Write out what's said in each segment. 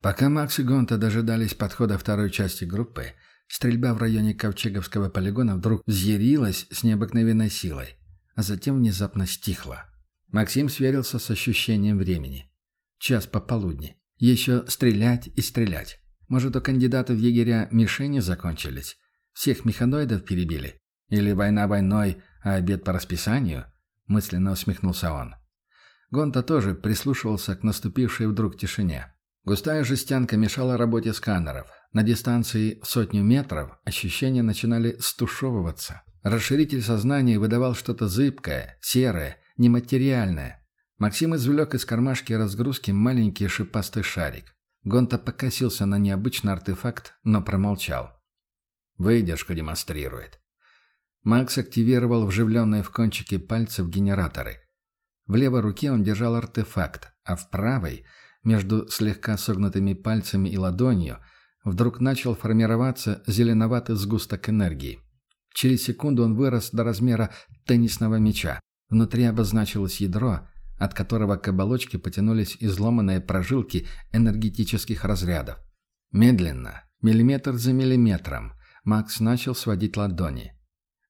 Пока Макс и Гонта дожидались подхода второй части группы, стрельба в районе Ковчеговского полигона вдруг взъярилась с необыкновенной силой, а затем внезапно стихла. Максим сверился с ощущением времени. Час пополудни. Еще стрелять и стрелять. Может, у кандидатов в егеря мишени закончились? Всех механоидов перебили? Или война войной, а обед по расписанию?» Мысленно усмехнулся он. Гонта тоже прислушивался к наступившей вдруг тишине. Густая жестянка мешала работе сканеров. На дистанции сотню метров ощущения начинали стушевываться. Расширитель сознания выдавал что-то зыбкое, серое, нематериальное. Максим извлек из кармашки разгрузки маленький шипастый шарик. Гонта покосился на необычный артефакт, но промолчал. Выдержку демонстрирует. Макс активировал вживленные в кончики пальцев генераторы. В левой руке он держал артефакт, а в правой, между слегка согнутыми пальцами и ладонью, вдруг начал формироваться зеленоватый сгусток энергии. Через секунду он вырос до размера теннисного мяча. Внутри обозначилось ядро, от которого к оболочке потянулись изломанные прожилки энергетических разрядов. Медленно, миллиметр за миллиметром, Макс начал сводить ладони.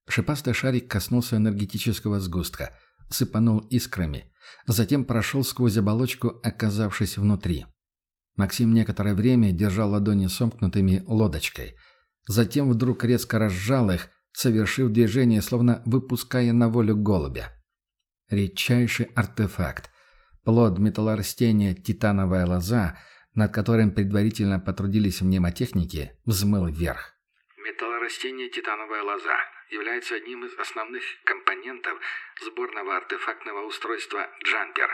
Шипастый шарик коснулся энергетического сгустка, сыпанул искрами, затем прошел сквозь оболочку, оказавшись внутри. Максим некоторое время держал ладони сомкнутыми лодочкой. Затем вдруг резко разжал их, совершив движение, словно выпуская на волю голубя. Редчайший артефакт. Плод металлорастения «Титановая лоза», над которым предварительно потрудились мнемотехники, взмыл вверх. Металлорастение «Титановая лоза» является одним из основных компонентов сборного артефактного устройства «Джампер»,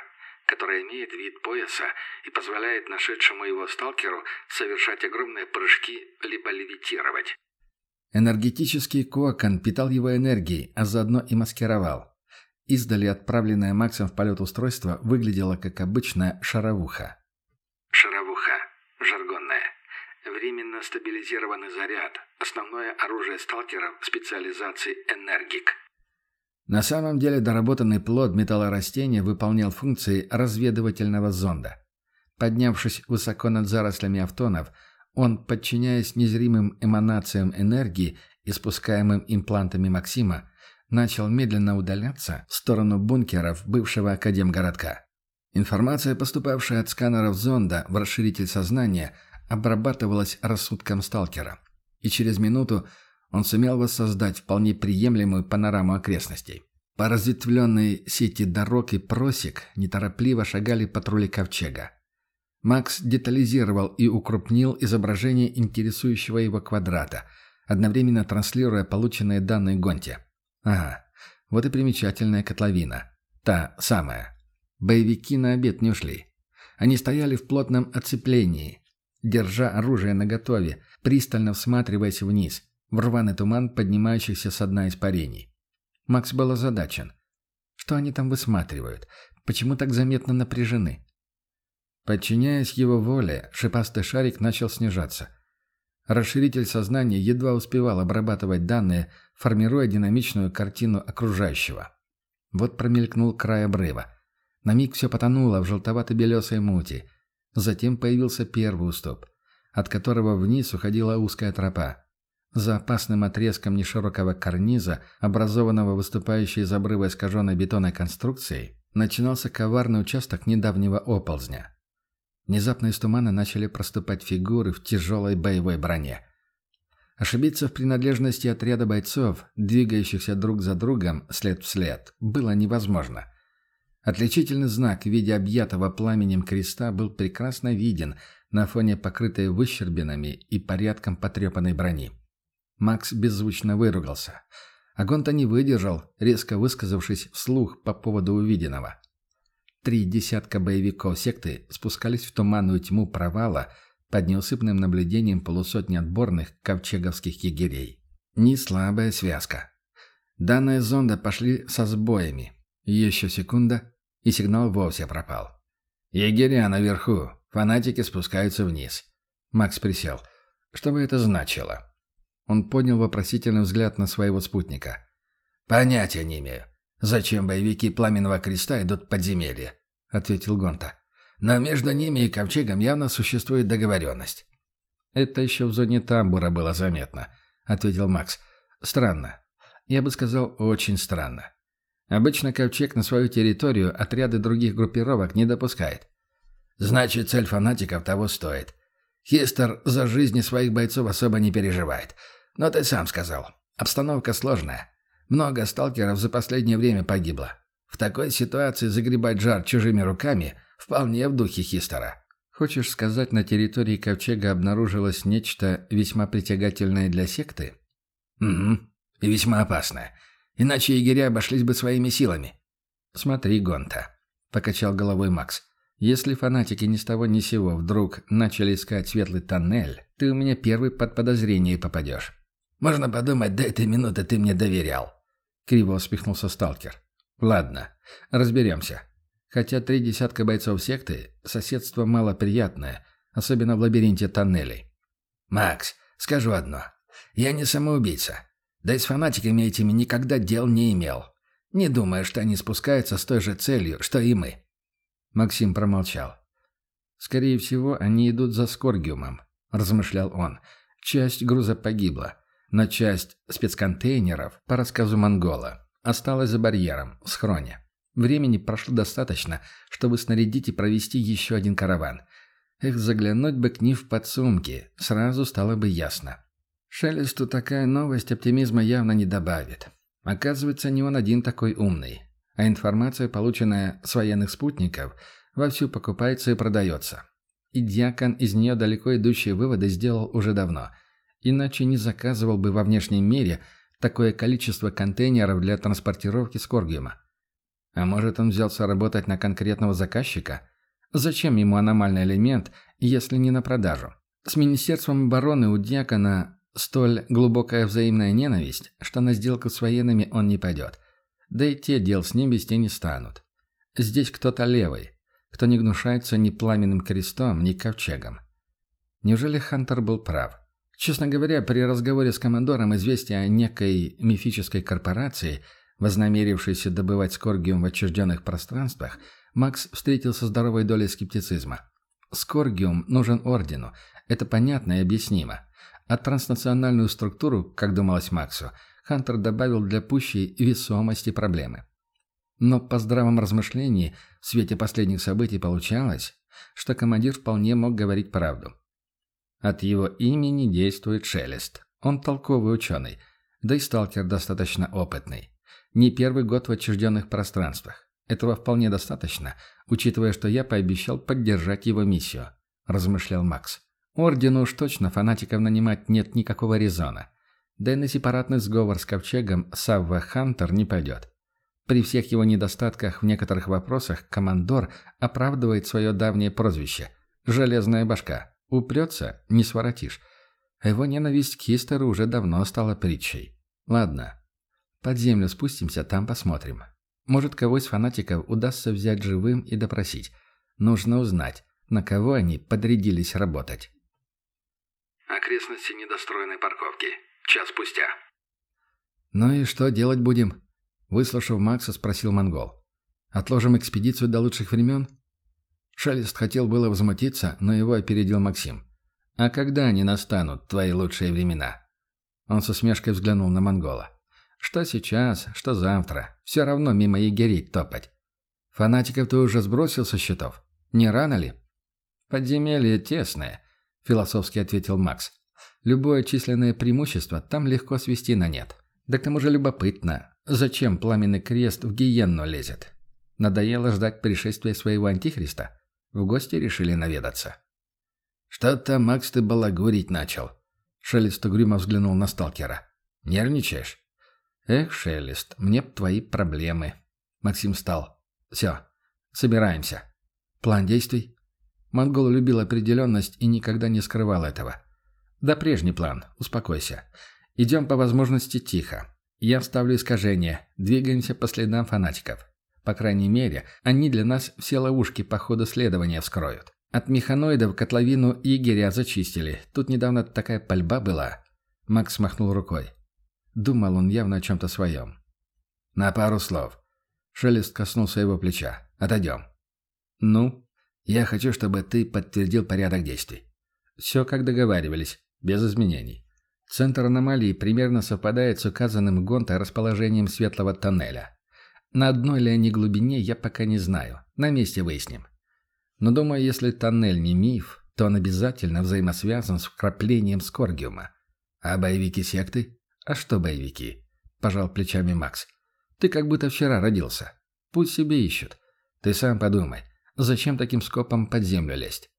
которое имеет вид пояса и позволяет нашедшему его сталкеру совершать огромные прыжки либо левитировать. Энергетический кокон питал его энергией, а заодно и маскировал. Издали отправленное Максом в полет устройство выглядело как обычная. Шаровуха. Временно стабилизированный заряд. Основное оружие сталкеров специализации «Энергик». На самом деле доработанный плод металлорастения выполнял функции разведывательного зонда. Поднявшись высоко над зарослями автонов, он, подчиняясь незримым эманациям энергии, испускаемым имплантами Максима, начал медленно удаляться в сторону бункеров бывшего академгородка. Информация, поступавшая от сканеров зонда в расширитель сознания, обрабатывалась рассудком сталкера. И через минуту он сумел воссоздать вполне приемлемую панораму окрестностей. По разветвленной сети дорог и просек неторопливо шагали патрули ковчега. Макс детализировал и укрупнил изображение интересующего его квадрата, одновременно транслируя полученные данные Гонте. Ага, вот и примечательная котловина. Та самая. Боевики на обед не ушли. Они стояли в плотном оцеплении, держа оружие наготове, пристально всматриваясь вниз, в рваный туман поднимающихся с дна испарений. Макс был озадачен. Что они там высматривают? Почему так заметно напряжены? Подчиняясь его воле, шипастый шарик начал снижаться. Расширитель сознания едва успевал обрабатывать данные, формируя динамичную картину окружающего. Вот промелькнул край обрыва. На миг все потонуло в желтовато-белесой мути. Затем появился первый уступ, от которого вниз уходила узкая тропа. За опасным отрезком неширокого карниза, образованного выступающей из обрыва искаженной бетонной конструкцией, начинался коварный участок недавнего оползня. Внезапно из тумана начали проступать фигуры в тяжелой боевой броне. Ошибиться в принадлежности отряда бойцов, двигающихся друг за другом след в след, было невозможно. Отличительный знак в виде объятого пламенем креста был прекрасно виден на фоне покрытой выщербинами и порядком потрепанной брони. Макс беззвучно выругался. Агонта не выдержал, резко высказавшись вслух по поводу увиденного. Три десятка боевиков секты спускались в туманную тьму провала под неусыпным наблюдением полусотни отборных ковчеговских егерей. Не слабая связка. Данные зонда пошли со сбоями. Еще секунда, и сигнал вовсе пропал. «Егеря наверху. Фанатики спускаются вниз». Макс присел. «Что бы это значило?» Он поднял вопросительный взгляд на своего спутника. «Понятия не имею. «Зачем боевики Пламенного Креста идут в подземелье?» — ответил Гонта. Но между ними и Ковчегом явно существует договоренность». «Это еще в зоне тамбура было заметно», — ответил Макс. «Странно. Я бы сказал, очень странно. Обычно Ковчег на свою территорию отряды других группировок не допускает. Значит, цель фанатиков того стоит. Хистер за жизни своих бойцов особо не переживает. Но ты сам сказал. Обстановка сложная. Много сталкеров за последнее время погибло. В такой ситуации загребать жар чужими руками вполне в духе Хистера. Хочешь сказать, на территории Ковчега обнаружилось нечто весьма притягательное для секты? Угу. И весьма опасное. Иначе егеря обошлись бы своими силами. Смотри, Гонта, покачал головой Макс. Если фанатики ни с того ни сего вдруг начали искать светлый тоннель, ты у меня первый под подозрение попадешь. Можно подумать, до этой минуты ты мне доверял. Криво усмехнулся сталкер. Ладно, разберемся. Хотя три десятка бойцов секты – соседство малоприятное, особенно в лабиринте тоннелей. «Макс, скажу одно. Я не самоубийца. Да и с фанатиками этими никогда дел не имел. Не думаю, что они спускаются с той же целью, что и мы. Максим промолчал. «Скорее всего, они идут за Скоргиумом», — размышлял он. «Часть груза погибла, но часть спецконтейнеров, по рассказу Монгола, осталась за барьером, в схроне. Времени прошло достаточно, чтобы снарядить и провести еще один караван. Эх, заглянуть бы к ним в подсумки, сразу стало бы ясно. Шелесту такая новость оптимизма явно не добавит. Оказывается, не он один такой умный а информация, полученная с военных спутников, вовсю покупается и продается. И Дьякон из нее далеко идущие выводы сделал уже давно. Иначе не заказывал бы во внешнем мире такое количество контейнеров для транспортировки Скоргиума. А может, он взялся работать на конкретного заказчика? Зачем ему аномальный элемент, если не на продажу? С Министерством обороны у Дьякона столь глубокая взаимная ненависть, что на сделку с военными он не пойдет. Да и те дел с ним вести не станут. Здесь кто-то левый, кто не гнушается ни пламенным крестом, ни ковчегом. Неужели Хантер был прав? Честно говоря, при разговоре с командором известие о некой мифической корпорации, вознамерившейся добывать скоргиум в отчужденных пространствах, Макс встретил со здоровой долей скептицизма. Скоргиум нужен Ордену, это понятно и объяснимо. А транснациональную структуру, как думалось Максу, Хантер добавил для пущей весомости проблемы. Но по здравом размышлении в свете последних событий получалось, что командир вполне мог говорить правду. От его имени действует Шелест. Он толковый ученый, да и сталкер достаточно опытный. Не первый год в отчужденных пространствах. Этого вполне достаточно, учитывая, что я пообещал поддержать его миссию, размышлял Макс. Ордену уж точно фанатиков нанимать нет никакого резона. Да и на сепаратный сговор с Ковчегом Савва Хантер не пойдет. При всех его недостатках в некоторых вопросах командор оправдывает свое давнее прозвище «Железная башка». Упрется – не своротишь. А его ненависть к Хистеру уже давно стала притчей. Ладно, под землю спустимся, там посмотрим. Может, кого из фанатиков удастся взять живым и допросить. Нужно узнать, на кого они подрядились работать. Окрестности недостроенной парковки. Час спустя. «Ну и что делать будем?» Выслушав Макса, спросил Монгол. «Отложим экспедицию до лучших времен?» Шелест хотел было возмутиться, но его опередил Максим. «А когда они настанут, твои лучшие времена?» Он со смешкой взглянул на Монгола. «Что сейчас, что завтра. Все равно мимо егерей топать. Фанатиков ты уже сбросил со счетов? Не рано ли?» «Подземелье тесное», — философски ответил Макс. Любое численное преимущество там легко свести на нет. Да к тому же любопытно, зачем пламенный крест в гиенну лезет? Надоело ждать пришествия своего антихриста? В гости решили наведаться. «Что-то, Макс, ты балагурить начал». Шелест угрюмо взглянул на сталкера. «Нервничаешь?» «Эх, Шелест, мне б твои проблемы». Максим встал. «Все, собираемся». «План действий?» Монгол любил определенность и никогда не скрывал этого. «Да прежний план. Успокойся. Идем по возможности тихо. Я вставлю искажение. Двигаемся по следам фанатиков. По крайней мере, они для нас все ловушки по ходу следования вскроют. От механоидов котловину егеря зачистили. Тут недавно такая пальба была». Макс махнул рукой. Думал он явно о чем-то своем. «На пару слов». Шелест коснулся его плеча. «Отойдем». «Ну?» Я хочу, чтобы ты подтвердил порядок действий. Все как договаривались, без изменений. Центр аномалии примерно совпадает с указанным Гонта расположением светлого тоннеля. На одной ли они глубине, я пока не знаю. На месте выясним. Но думаю, если тоннель не миф, то он обязательно взаимосвязан с вкраплением скоргиума. А боевики секты? А что боевики? Пожал плечами Макс. Ты как будто вчера родился. Пусть себе ищут. Ты сам подумай, зачем таким скопом под землю лезть?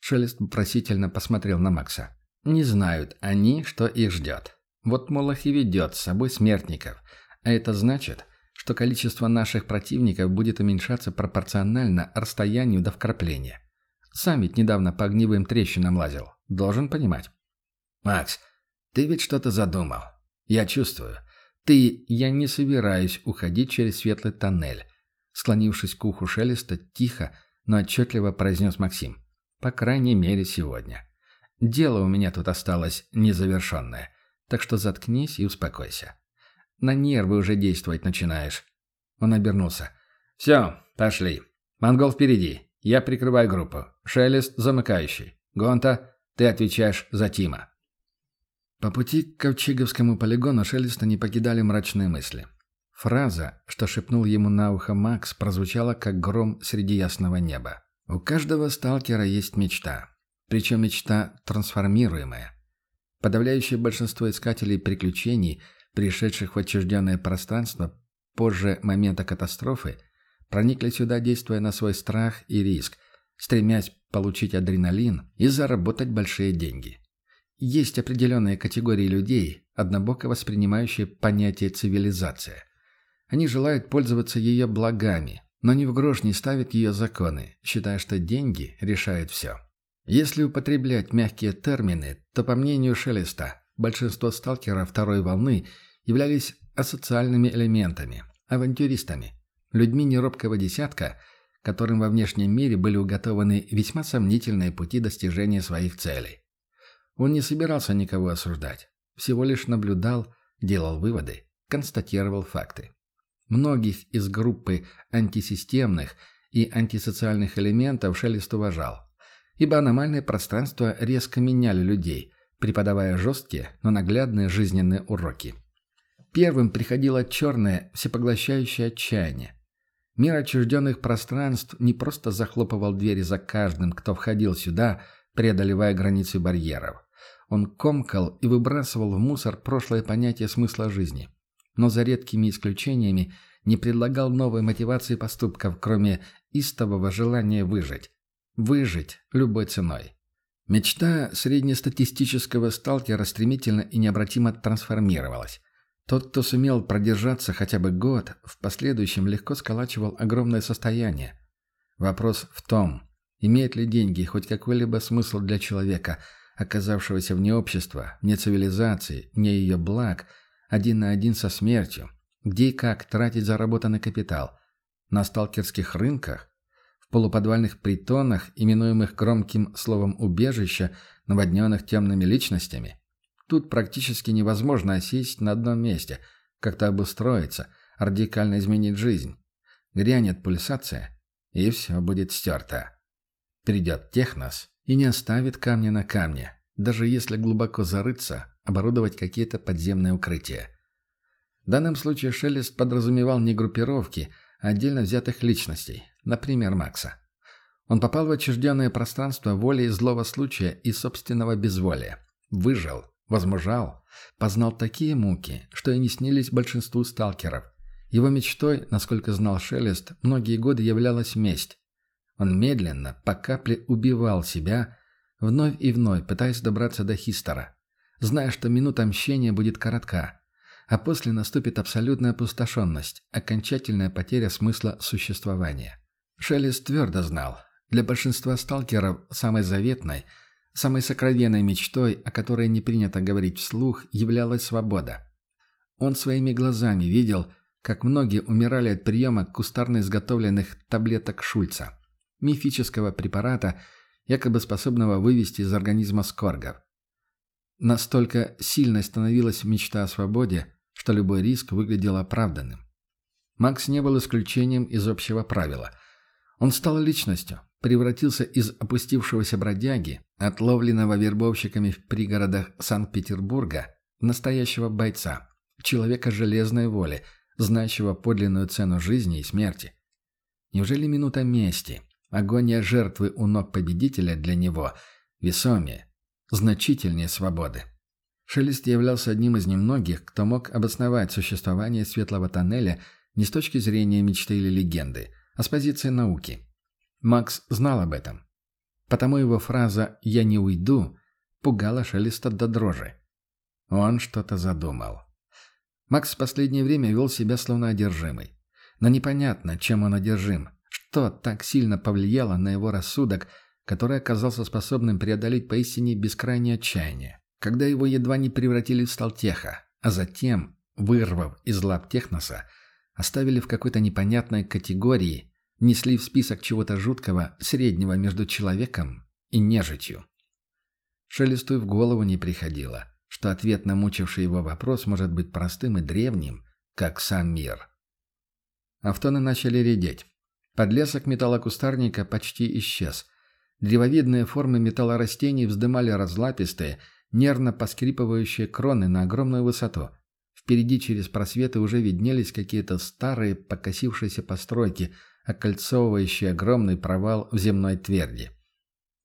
Шелест вопросительно посмотрел на Макса. Не знают они, что их ждет. Вот Молох и ведет с собой смертников. А это значит, что количество наших противников будет уменьшаться пропорционально расстоянию до вкрапления. Сам ведь недавно по огневым трещинам лазил. Должен понимать. «Макс, ты ведь что-то задумал. Я чувствую. Ты... Я не собираюсь уходить через светлый тоннель». Склонившись к уху Шелеста, тихо, но отчетливо произнес Максим. «По крайней мере, сегодня». Дело у меня тут осталось незавершенное, так что заткнись и успокойся. На нервы уже действовать начинаешь». Он обернулся. «Все, пошли. Монгол впереди. Я прикрываю группу. Шелест замыкающий. Гонта, ты отвечаешь за Тима». По пути к Ковчеговскому полигону Шелеста не покидали мрачные мысли. Фраза, что шепнул ему на ухо Макс, прозвучала как гром среди ясного неба. «У каждого сталкера есть мечта. Причем мечта трансформируемая. Подавляющее большинство искателей приключений, пришедших в отчужденное пространство позже момента катастрофы, проникли сюда, действуя на свой страх и риск, стремясь получить адреналин и заработать большие деньги. Есть определенные категории людей, однобоко воспринимающие понятие «цивилизация». Они желают пользоваться ее благами, но ни в грош не ставят ее законы, считая, что деньги решают все. Если употреблять мягкие термины, то, по мнению Шелеста, большинство сталкеров второй волны являлись асоциальными элементами, авантюристами, людьми неробкого десятка, которым во внешнем мире были уготованы весьма сомнительные пути достижения своих целей. Он не собирался никого осуждать, всего лишь наблюдал, делал выводы, констатировал факты. Многих из группы антисистемных и антисоциальных элементов Шелест уважал, ибо аномальные пространства резко меняли людей, преподавая жесткие, но наглядные жизненные уроки. Первым приходило черное, всепоглощающее отчаяние. Мир отчужденных пространств не просто захлопывал двери за каждым, кто входил сюда, преодолевая границы барьеров. Он комкал и выбрасывал в мусор прошлое понятие смысла жизни. Но за редкими исключениями не предлагал новой мотивации поступков, кроме истового желания выжить. Выжить любой ценой. Мечта среднестатистического сталкера стремительно и необратимо трансформировалась. Тот, кто сумел продержаться хотя бы год, в последующем легко сколачивал огромное состояние. Вопрос в том, имеют ли деньги хоть какой-либо смысл для человека, оказавшегося вне общества, вне цивилизации, вне ее благ, один на один со смертью, где и как тратить заработанный капитал. На сталкерских рынках в полуподвальных притонах, именуемых громким словом «убежище», наводненных темными личностями. Тут практически невозможно осесть на одном месте, как-то обустроиться, радикально изменить жизнь. Грянет пульсация, и все будет стерто. Придет технос и не оставит камня на камне, даже если глубоко зарыться, оборудовать какие-то подземные укрытия. В данном случае Шелест подразумевал не группировки, а отдельно взятых личностей, например, Макса. Он попал в отчужденное пространство волей злого случая и собственного безволия. Выжил, возмужал, познал такие муки, что и не снились большинству сталкеров. Его мечтой, насколько знал Шелест, многие годы являлась месть. Он медленно, по капле убивал себя, вновь и вновь пытаясь добраться до Хистера, зная, что минута мщения будет коротка, а после наступит абсолютная опустошенность, окончательная потеря смысла существования. Шелест твердо знал, для большинства сталкеров самой заветной, самой сокровенной мечтой, о которой не принято говорить вслух, являлась свобода. Он своими глазами видел, как многие умирали от приема кустарно изготовленных таблеток Шульца, мифического препарата, якобы способного вывести из организма скоргов. Настолько сильной становилась мечта о свободе, что любой риск выглядел оправданным. Макс не был исключением из общего правила – он стал личностью, превратился из опустившегося бродяги, отловленного вербовщиками в пригородах Санкт-Петербурга, настоящего бойца, человека железной воли, знающего подлинную цену жизни и смерти. Неужели минута мести, агония жертвы у ног победителя для него весомее, значительнее свободы? Шелест являлся одним из немногих, кто мог обосновать существование светлого тоннеля не с точки зрения мечты или легенды, а с позиции науки. Макс знал об этом. Потому его фраза «я не уйду» пугала Шелеста до дрожи. Он что-то задумал. Макс в последнее время вел себя словно одержимый. Но непонятно, чем он одержим. Что так сильно повлияло на его рассудок, который оказался способным преодолеть поистине бескрайнее отчаяние. Когда его едва не превратили в сталтеха, а затем, вырвав из лап Техноса, оставили в какой-то непонятной категории, несли в список чего-то жуткого, среднего между человеком и нежитью. Шелесту в голову не приходило, что ответ на мучивший его вопрос может быть простым и древним, как сам мир. Автоны начали редеть. Подлесок металлокустарника почти исчез. Древовидные формы металлорастений вздымали разлапистые, нервно поскрипывающие кроны на огромную высоту. Впереди через просветы уже виднелись какие-то старые покосившиеся постройки, окольцовывающие огромный провал в земной тверди.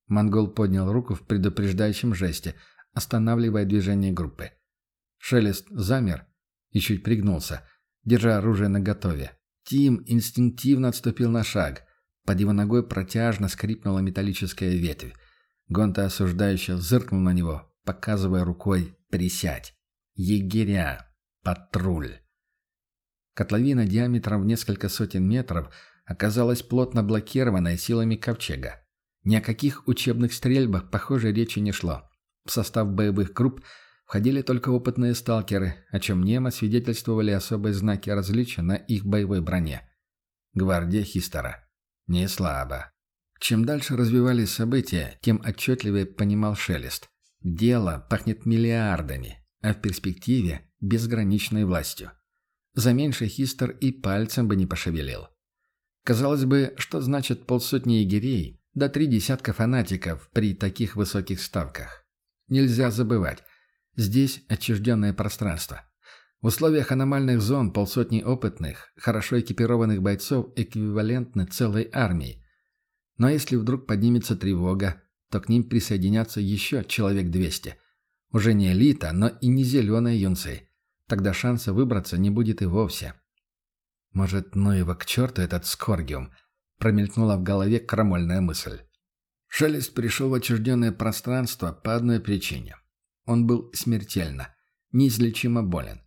Монгол поднял руку в предупреждающем жесте, останавливая движение группы. Шелест замер и чуть пригнулся, держа оружие наготове. Тим инстинктивно отступил на шаг. Под его ногой протяжно скрипнула металлическая ветвь. Гонта осуждающе зыркнул на него, показывая рукой «Присядь!» «Егеря! Патруль!» Котловина диаметром в несколько сотен метров оказалась плотно блокированной силами ковчега. Ни о каких учебных стрельбах, похоже, речи не шло. В состав боевых групп входили только опытные сталкеры, о чем Немо свидетельствовали особые знаки различия на их боевой броне. Гвардия Хистера. Не слабо. Чем дальше развивались события, тем отчетливее понимал Шелест. Дело пахнет миллиардами, а в перспективе – безграничной властью. За меньше Хистер и пальцем бы не пошевелил. Казалось бы, что значит полсотни егерей, да три десятка фанатиков при таких высоких ставках. Нельзя забывать, здесь отчужденное пространство. В условиях аномальных зон полсотни опытных, хорошо экипированных бойцов эквивалентны целой армии. Но если вдруг поднимется тревога, то к ним присоединятся еще человек 200. Уже не элита, но и не зеленые юнцы. Тогда шанса выбраться не будет и вовсе. Может, ну его к черту этот скоргиум? Промелькнула в голове крамольная мысль. Шелест пришел в отчужденное пространство по одной причине. Он был смертельно, неизлечимо болен.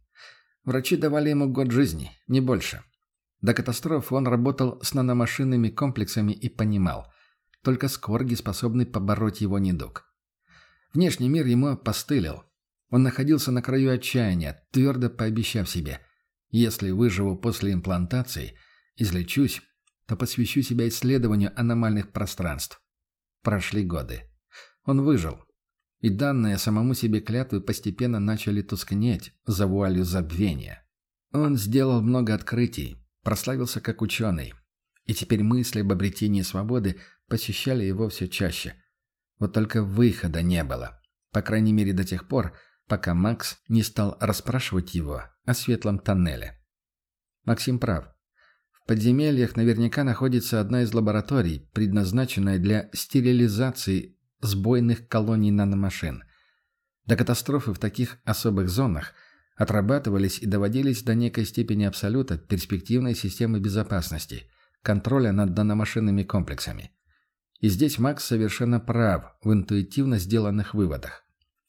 Врачи давали ему год жизни, не больше. До катастрофы он работал с наномашинными комплексами и понимал, только скорги способны побороть его недуг. Внешний мир ему постылил. Он находился на краю отчаяния, твердо пообещав себе – если выживу после имплантации, излечусь, то посвящу себя исследованию аномальных пространств. Прошли годы. Он выжил. И данные самому себе клятвы постепенно начали тускнеть за вуалью забвения. Он сделал много открытий, прославился как ученый. И теперь мысли об обретении свободы посещали его все чаще. Вот только выхода не было. По крайней мере до тех пор, пока Макс не стал расспрашивать его о светлом тоннеле. Максим прав. В подземельях наверняка находится одна из лабораторий, предназначенная для стерилизации сбойных колоний наномашин. До катастрофы в таких особых зонах отрабатывались и доводились до некой степени абсолюта перспективной системы безопасности, контроля над наномашинными комплексами. И здесь Макс совершенно прав в интуитивно сделанных выводах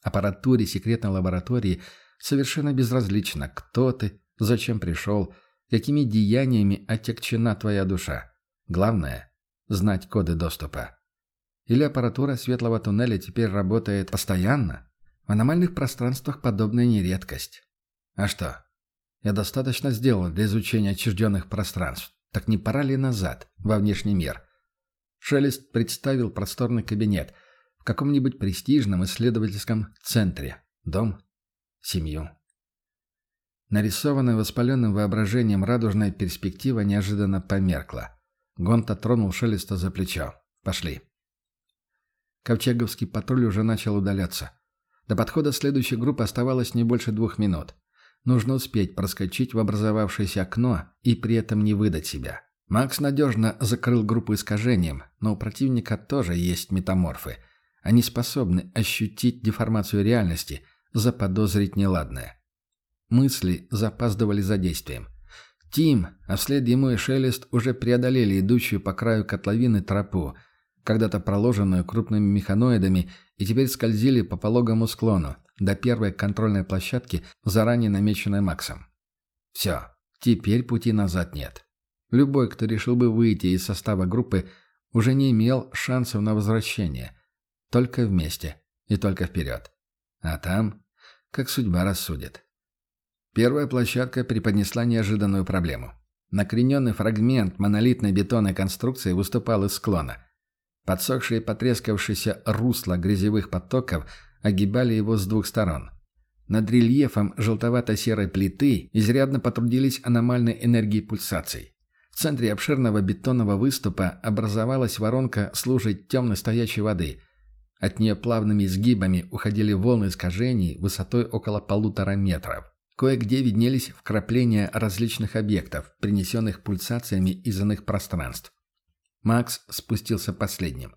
аппаратуре секретной лаборатории совершенно безразлично, кто ты, зачем пришел, какими деяниями отягчена твоя душа. Главное – знать коды доступа. Или аппаратура светлого туннеля теперь работает постоянно? В аномальных пространствах подобная не редкость. А что? Я достаточно сделал для изучения отчужденных пространств. Так не пора ли назад, во внешний мир? Шелест представил просторный кабинет – каком-нибудь престижном исследовательском центре. Дом, семью. Нарисованная воспаленным воображением радужная перспектива неожиданно померкла. Гонта тронул Шелеста за плечо. Пошли. Ковчеговский патруль уже начал удаляться. До подхода следующей группы оставалось не больше двух минут. Нужно успеть проскочить в образовавшееся окно и при этом не выдать себя. Макс надежно закрыл группу искажением, но у противника тоже есть метаморфы. Они способны ощутить деформацию реальности, заподозрить неладное. Мысли запаздывали за действием. Тим, а вслед ему и Шелест уже преодолели идущую по краю котловины тропу, когда-то проложенную крупными механоидами, и теперь скользили по пологому склону до первой контрольной площадки, заранее намеченной Максом. Все, теперь пути назад нет. Любой, кто решил бы выйти из состава группы, уже не имел шансов на возвращение. Только вместе и только вперед. А там, как судьба рассудит. Первая площадка преподнесла неожиданную проблему. Накрененный фрагмент монолитной бетонной конструкции выступал из склона. Подсохшие и потрескавшиеся русла грязевых потоков огибали его с двух сторон. Над рельефом желтовато-серой плиты изрядно потрудились аномальной энергией пульсаций. В центре обширного бетонного выступа образовалась воронка служить темной стоячей воды. От нее плавными изгибами уходили волны искажений высотой около полутора метров. Кое-где виднелись вкрапления различных объектов, принесенных пульсациями из иных пространств. Макс спустился последним.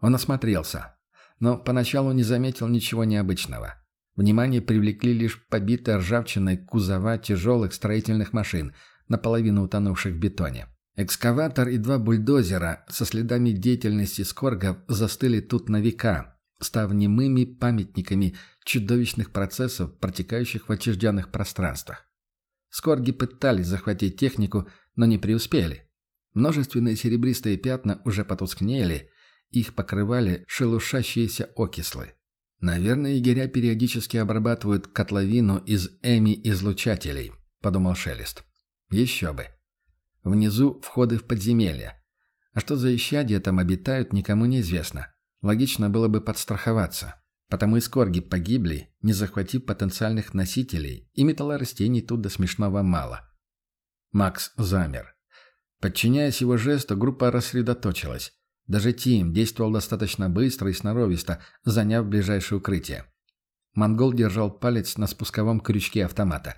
Он осмотрелся, но поначалу не заметил ничего необычного. Внимание привлекли лишь побитые ржавчиной кузова тяжелых строительных машин, наполовину утонувших в бетоне. Экскаватор и два бульдозера со следами деятельности скоргов застыли тут на века, став немыми памятниками чудовищных процессов, протекающих в отчужденных пространствах. Скорги пытались захватить технику, но не преуспели. Множественные серебристые пятна уже потускнели, их покрывали шелушащиеся окислы. «Наверное, егеря периодически обрабатывают котловину из эми-излучателей», — подумал Шелест. «Еще бы. Внизу входы в подземелья. А что за исчадия там обитают, никому не известно. Логично было бы подстраховаться. Потому и скорги погибли, не захватив потенциальных носителей, и металлорастений тут до смешного мало». Макс замер. Подчиняясь его жесту, группа рассредоточилась. Даже Тим действовал достаточно быстро и сноровисто, заняв ближайшее укрытие. Монгол держал палец на спусковом крючке автомата.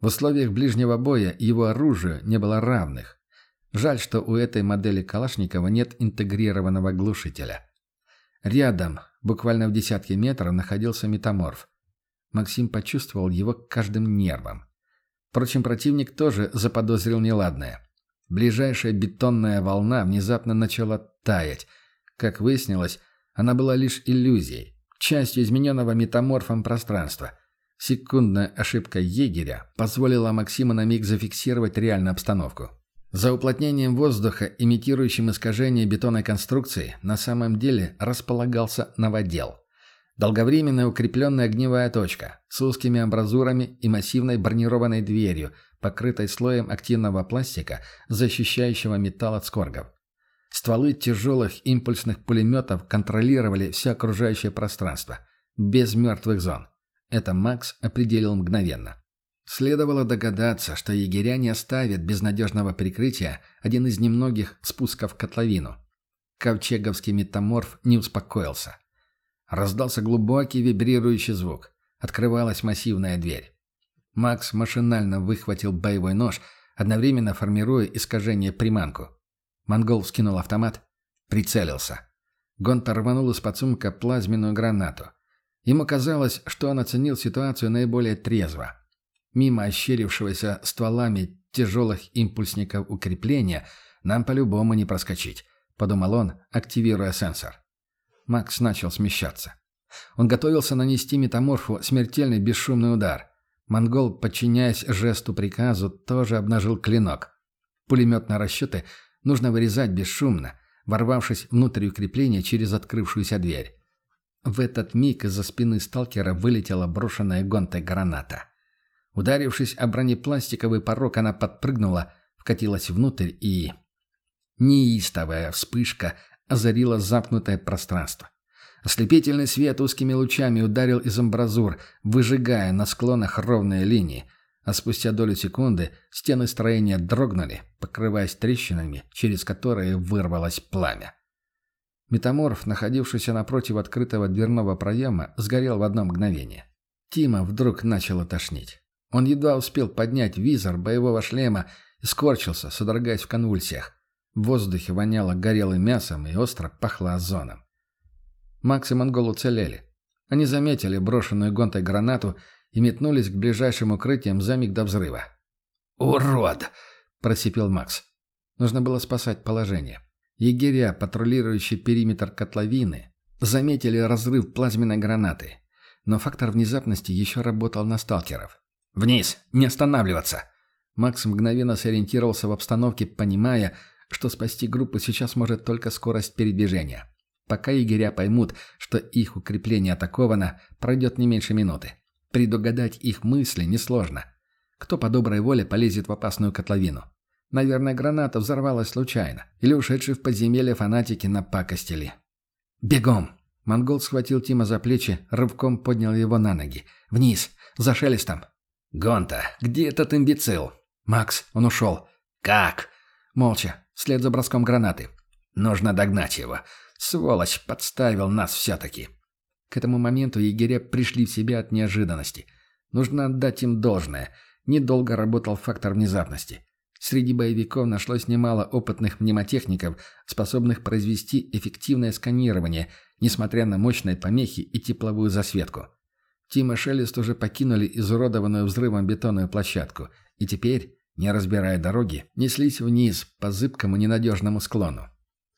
В условиях ближнего боя его оружию не было равных. Жаль, что у этой модели Калашникова нет интегрированного глушителя. Рядом, буквально в десятке метров, находился метаморф. Максим почувствовал его каждым нервом. Впрочем, противник тоже заподозрил неладное. Ближайшая бетонная волна внезапно начала таять. Как выяснилось, она была лишь иллюзией, частью измененного метаморфом пространства. Секундная ошибка егеря позволила Максиму на миг зафиксировать реальную обстановку. За уплотнением воздуха, имитирующим искажение бетонной конструкции, на самом деле располагался новодел. Долговременная укрепленная огневая точка с узкими амбразурами и массивной бронированной дверью, покрытой слоем активного пластика, защищающего металл от скоргов. Стволы тяжелых импульсных пулеметов контролировали все окружающее пространство, без мертвых зон. Это Макс определил мгновенно. Следовало догадаться, что егеря не оставят без надежного прикрытия один из немногих спусков в котловину. Ковчеговский метаморф не успокоился. Раздался глубокий вибрирующий звук. Открывалась массивная дверь. Макс машинально выхватил боевой нож, одновременно формируя искажение приманку. Монгол вскинул автомат, прицелился. Гонтар рванул из-под сумка плазменную гранату. Ему казалось, что он оценил ситуацию наиболее трезво. Мимо ощерившегося стволами тяжелых импульсников укрепления нам по-любому не проскочить, подумал он, активируя сенсор. Макс начал смещаться. Он готовился нанести метаморфу смертельный бесшумный удар. Монгол, подчиняясь жесту приказу, тоже обнажил клинок. Пулеметные расчеты нужно вырезать бесшумно, ворвавшись внутрь укрепления через открывшуюся дверь. В этот миг из-за спины сталкера вылетела брошенная гонтой граната. Ударившись о бронепластиковый порог, она подпрыгнула, вкатилась внутрь и... Неистовая вспышка озарила запнутое пространство. Ослепительный свет узкими лучами ударил из амбразур, выжигая на склонах ровные линии, а спустя долю секунды стены строения дрогнули, покрываясь трещинами, через которые вырвалось пламя. Метаморф, находившийся напротив открытого дверного проема, сгорел в одно мгновение. Тима вдруг начало тошнить. Он едва успел поднять визор боевого шлема и скорчился, содрогаясь в конвульсиях. В воздухе воняло горелым мясом и остро пахло озоном. Макс и Монгол уцелели. Они заметили брошенную гонтой гранату и метнулись к ближайшим укрытиям за миг до взрыва. «Урод!» – просипел Макс. Нужно было спасать положение. Егеря, патрулирующие периметр котловины, заметили разрыв плазменной гранаты. Но фактор внезапности еще работал на сталкеров. «Вниз! Не останавливаться!» Макс мгновенно сориентировался в обстановке, понимая, что спасти группу сейчас может только скорость передвижения. Пока егеря поймут, что их укрепление атаковано, пройдет не меньше минуты. Предугадать их мысли несложно. Кто по доброй воле полезет в опасную котловину? Наверное, граната взорвалась случайно. Или ушедшие в подземелье фанатики напакостили. «Бегом!» Монгол схватил Тима за плечи, рывком поднял его на ноги. «Вниз! За шелестом!» «Гонта, где этот имбецил?» «Макс, он ушел». «Как?» «Молча, вслед за броском гранаты». «Нужно догнать его. Сволочь, подставил нас все-таки». К этому моменту егеря пришли в себя от неожиданности. Нужно отдать им должное. Недолго работал фактор внезапности. Среди боевиков нашлось немало опытных мнемотехников, способных произвести эффективное сканирование, несмотря на мощные помехи и тепловую засветку. Тим и Шелест уже покинули изуродованную взрывом бетонную площадку и теперь, не разбирая дороги, неслись вниз по зыбкому ненадежному склону.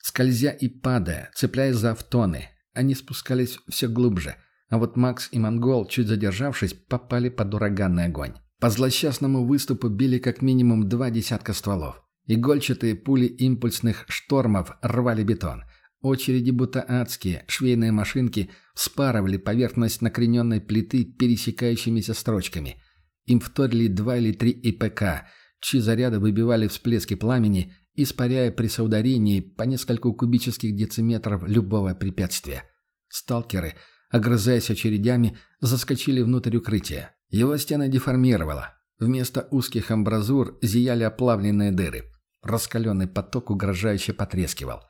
Скользя и падая, цепляясь за автоны, они спускались все глубже, а вот Макс и Монгол, чуть задержавшись, попали под ураганный огонь. По злосчастному выступу били как минимум два десятка стволов. Игольчатые пули импульсных штормов рвали бетон. Очереди будто адские, швейные машинки вспарывали поверхность накрененной плиты пересекающимися строчками. Им вторили два или три ИПК, чьи заряды выбивали всплески пламени, испаряя при соударении по несколько кубических дециметров любого препятствия. Сталкеры, огрызаясь очередями, заскочили внутрь укрытия. Его стены деформировало. Вместо узких амбразур зияли оплавленные дыры. Раскаленный поток угрожающе потрескивал.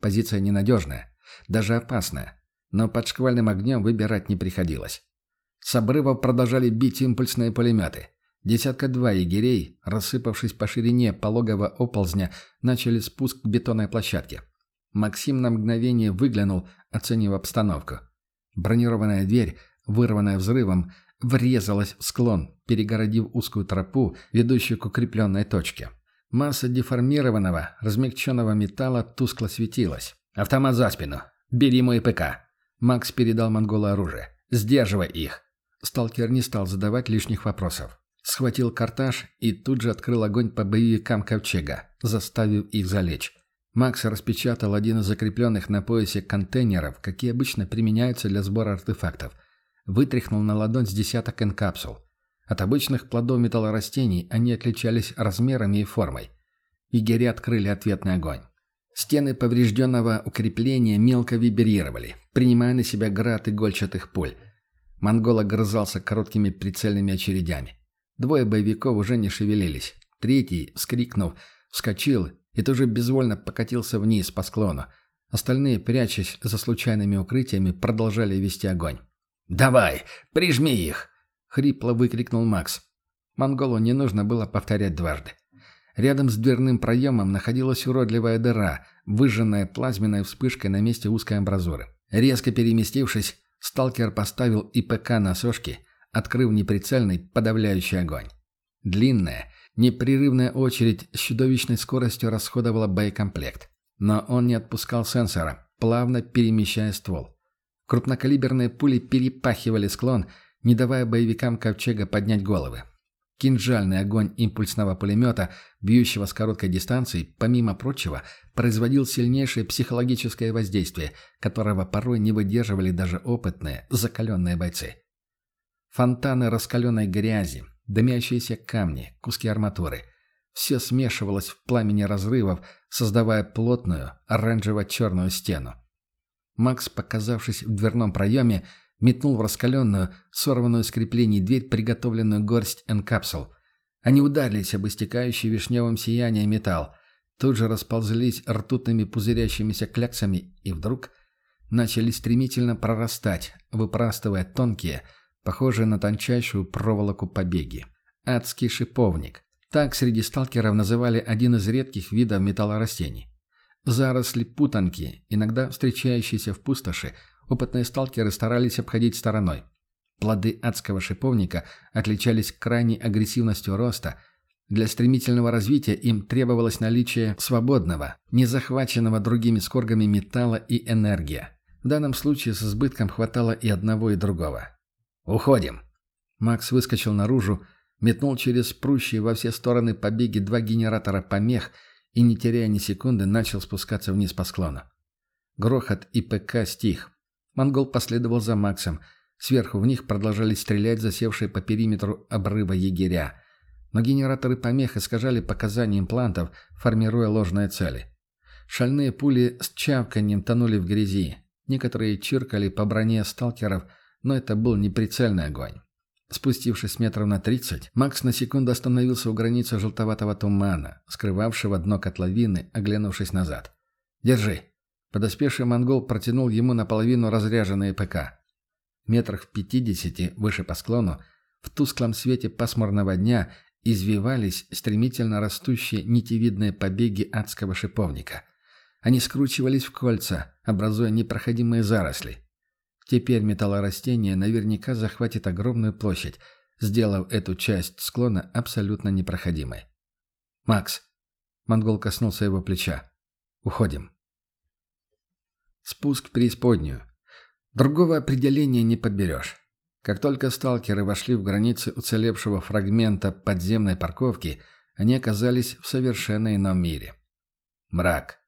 Позиция ненадежная, даже опасная. Но под шквальным огнем выбирать не приходилось. С обрывов продолжали бить импульсные пулеметы. Десятка-два егерей, рассыпавшись по ширине пологого оползня, начали спуск к бетонной площадке. Максим на мгновение выглянул, оценив обстановку. Бронированная дверь, вырванная взрывом, врезалась в склон, перегородив узкую тропу, ведущую к укрепленной точке. Масса деформированного, размягченного металла тускло светилась. «Автомат за спину! Бери мой ПК!» Макс передал монголу оружие. «Сдерживай их!» Сталкер не стал задавать лишних вопросов. Схватил картаж и тут же открыл огонь по боевикам Ковчега, заставив их залечь. Макс распечатал один из закрепленных на поясе контейнеров, какие обычно применяются для сбора артефактов – вытряхнул на ладонь с десяток энкапсул. От обычных плодов металлорастений они отличались размерами и формой. Егеря открыли ответный огонь. Стены поврежденного укрепления мелко вибрировали, принимая на себя град игольчатых пуль. Монгола огрызался короткими прицельными очередями. Двое боевиков уже не шевелились. Третий, вскрикнув, вскочил и тоже безвольно покатился вниз по склону. Остальные, прячась за случайными укрытиями, продолжали вести огонь. «Давай, прижми их!» — хрипло выкрикнул Макс. Монголу не нужно было повторять дважды. Рядом с дверным проемом находилась уродливая дыра, выжженная плазменной вспышкой на месте узкой амбразуры. Резко переместившись, сталкер поставил ИПК на сошки, открыв неприцельный подавляющий огонь. Длинная, непрерывная очередь с чудовищной скоростью расходовала боекомплект. Но он не отпускал сенсора, плавно перемещая ствол. Крупнокалиберные пули перепахивали склон, не давая боевикам Ковчега поднять головы. Кинжальный огонь импульсного пулемета, бьющего с короткой дистанции, помимо прочего, производил сильнейшее психологическое воздействие, которого порой не выдерживали даже опытные, закаленные бойцы. Фонтаны раскаленной грязи, дымящиеся камни, куски арматуры – все смешивалось в пламени разрывов, создавая плотную, оранжево-черную стену. Макс, показавшись в дверном проеме, метнул в раскаленную, сорванную с креплений дверь приготовленную горсть энкапсул. Они ударились об истекающий вишневым сиянием металл. тут же расползлись ртутными пузырящимися кляксами и вдруг начали стремительно прорастать, выпрастывая тонкие, похожие на тончайшую проволоку побеги. Адский шиповник. Так среди сталкеров называли один из редких видов металлорастений. Заросли путанки, иногда встречающиеся в пустоши, опытные сталкеры старались обходить стороной. Плоды адского шиповника отличались крайней агрессивностью роста. Для стремительного развития им требовалось наличие свободного, не захваченного другими скоргами металла и энергия. В данном случае с избытком хватало и одного, и другого. «Уходим!» Макс выскочил наружу, метнул через прущие во все стороны побеги два генератора помех и, не теряя ни секунды, начал спускаться вниз по склону. Грохот и ПК стих. Монгол последовал за Максом – Сверху в них продолжали стрелять засевшие по периметру обрыва егеря. Но генераторы помех искажали показания имплантов, формируя ложные цели. Шальные пули с чавканьем тонули в грязи. Некоторые чиркали по броне сталкеров, но это был неприцельный огонь. Спустившись метров на тридцать, Макс на секунду остановился у границы желтоватого тумана, скрывавшего дно котловины, оглянувшись назад. «Держи!» Подоспевший монгол протянул ему наполовину разряженные ПК метрах в пятидесяти выше по склону, в тусклом свете пасмурного дня извивались стремительно растущие нитевидные побеги адского шиповника. Они скручивались в кольца, образуя непроходимые заросли. Теперь металлорастение наверняка захватит огромную площадь, сделав эту часть склона абсолютно непроходимой. «Макс!» — монгол коснулся его плеча. «Уходим». Спуск в преисподнюю. Другого определения не подберешь. Как только сталкеры вошли в границы уцелевшего фрагмента подземной парковки, они оказались в совершенно ином мире. Мрак.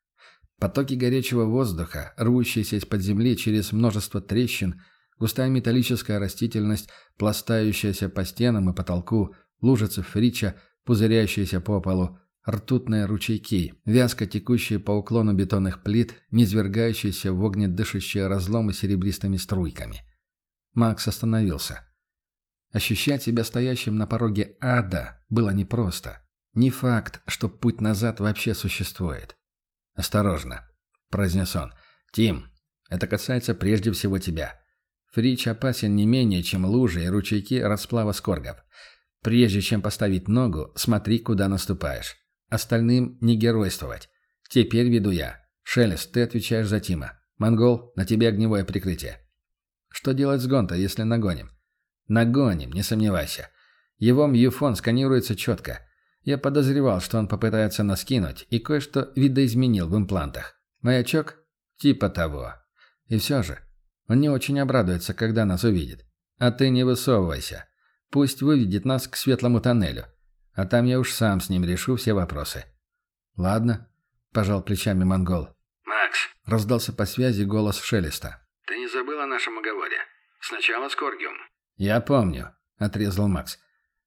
Потоки горячего воздуха, рвущиеся из-под земли через множество трещин, густая металлическая растительность, пластающаяся по стенам и потолку, лужицы фрича, пузырящиеся по полу, ртутные ручейки, вязко текущие по уклону бетонных плит, низвергающиеся в огнедышащие разломы серебристыми струйками. Макс остановился. Ощущать себя стоящим на пороге ада было непросто. Не факт, что путь назад вообще существует. «Осторожно», — произнес он. «Тим, это касается прежде всего тебя. Фрич опасен не менее, чем лужи и ручейки расплава скоргов. Прежде чем поставить ногу, смотри, куда наступаешь. Остальным не геройствовать. Теперь веду я. Шелест, ты отвечаешь за Тима. Монгол, на тебе огневое прикрытие. Что делать с Гонта, если нагоним? Нагоним, не сомневайся. Его мьюфон сканируется четко. Я подозревал, что он попытается нас кинуть, и кое-что видоизменил в имплантах. Маячок? Типа того. И все же, он не очень обрадуется, когда нас увидит. А ты не высовывайся. Пусть выведет нас к светлому тоннелю. А там я уж сам с ним решу все вопросы. Ладно, пожал плечами монгол. Макс. Раздался по связи голос Шелеста. Ты не забыл о нашем уговоре? Сначала Скоргиум. Я помню, отрезал Макс.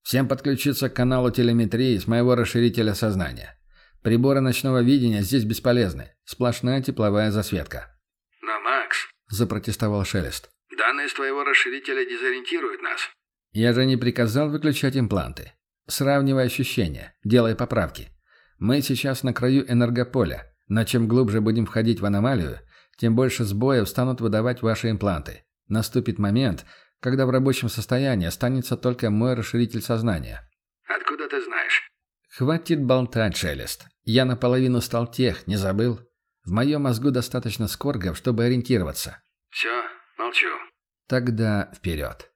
Всем подключиться к каналу телеметрии с моего расширителя сознания. Приборы ночного видения здесь бесполезны. Сплошная тепловая засветка. Но, Макс, запротестовал Шелест. Данные с твоего расширителя дезориентируют нас. Я же не приказал выключать импланты. Сравнивай ощущения, делай поправки. Мы сейчас на краю энергополя, но чем глубже будем входить в аномалию, тем больше сбоев станут выдавать ваши импланты. Наступит момент, когда в рабочем состоянии останется только мой расширитель сознания. Откуда ты знаешь? Хватит болтать, Шелест. Я наполовину стал тех, не забыл? В моем мозгу достаточно скоргов, чтобы ориентироваться. Все, молчу. Тогда вперед.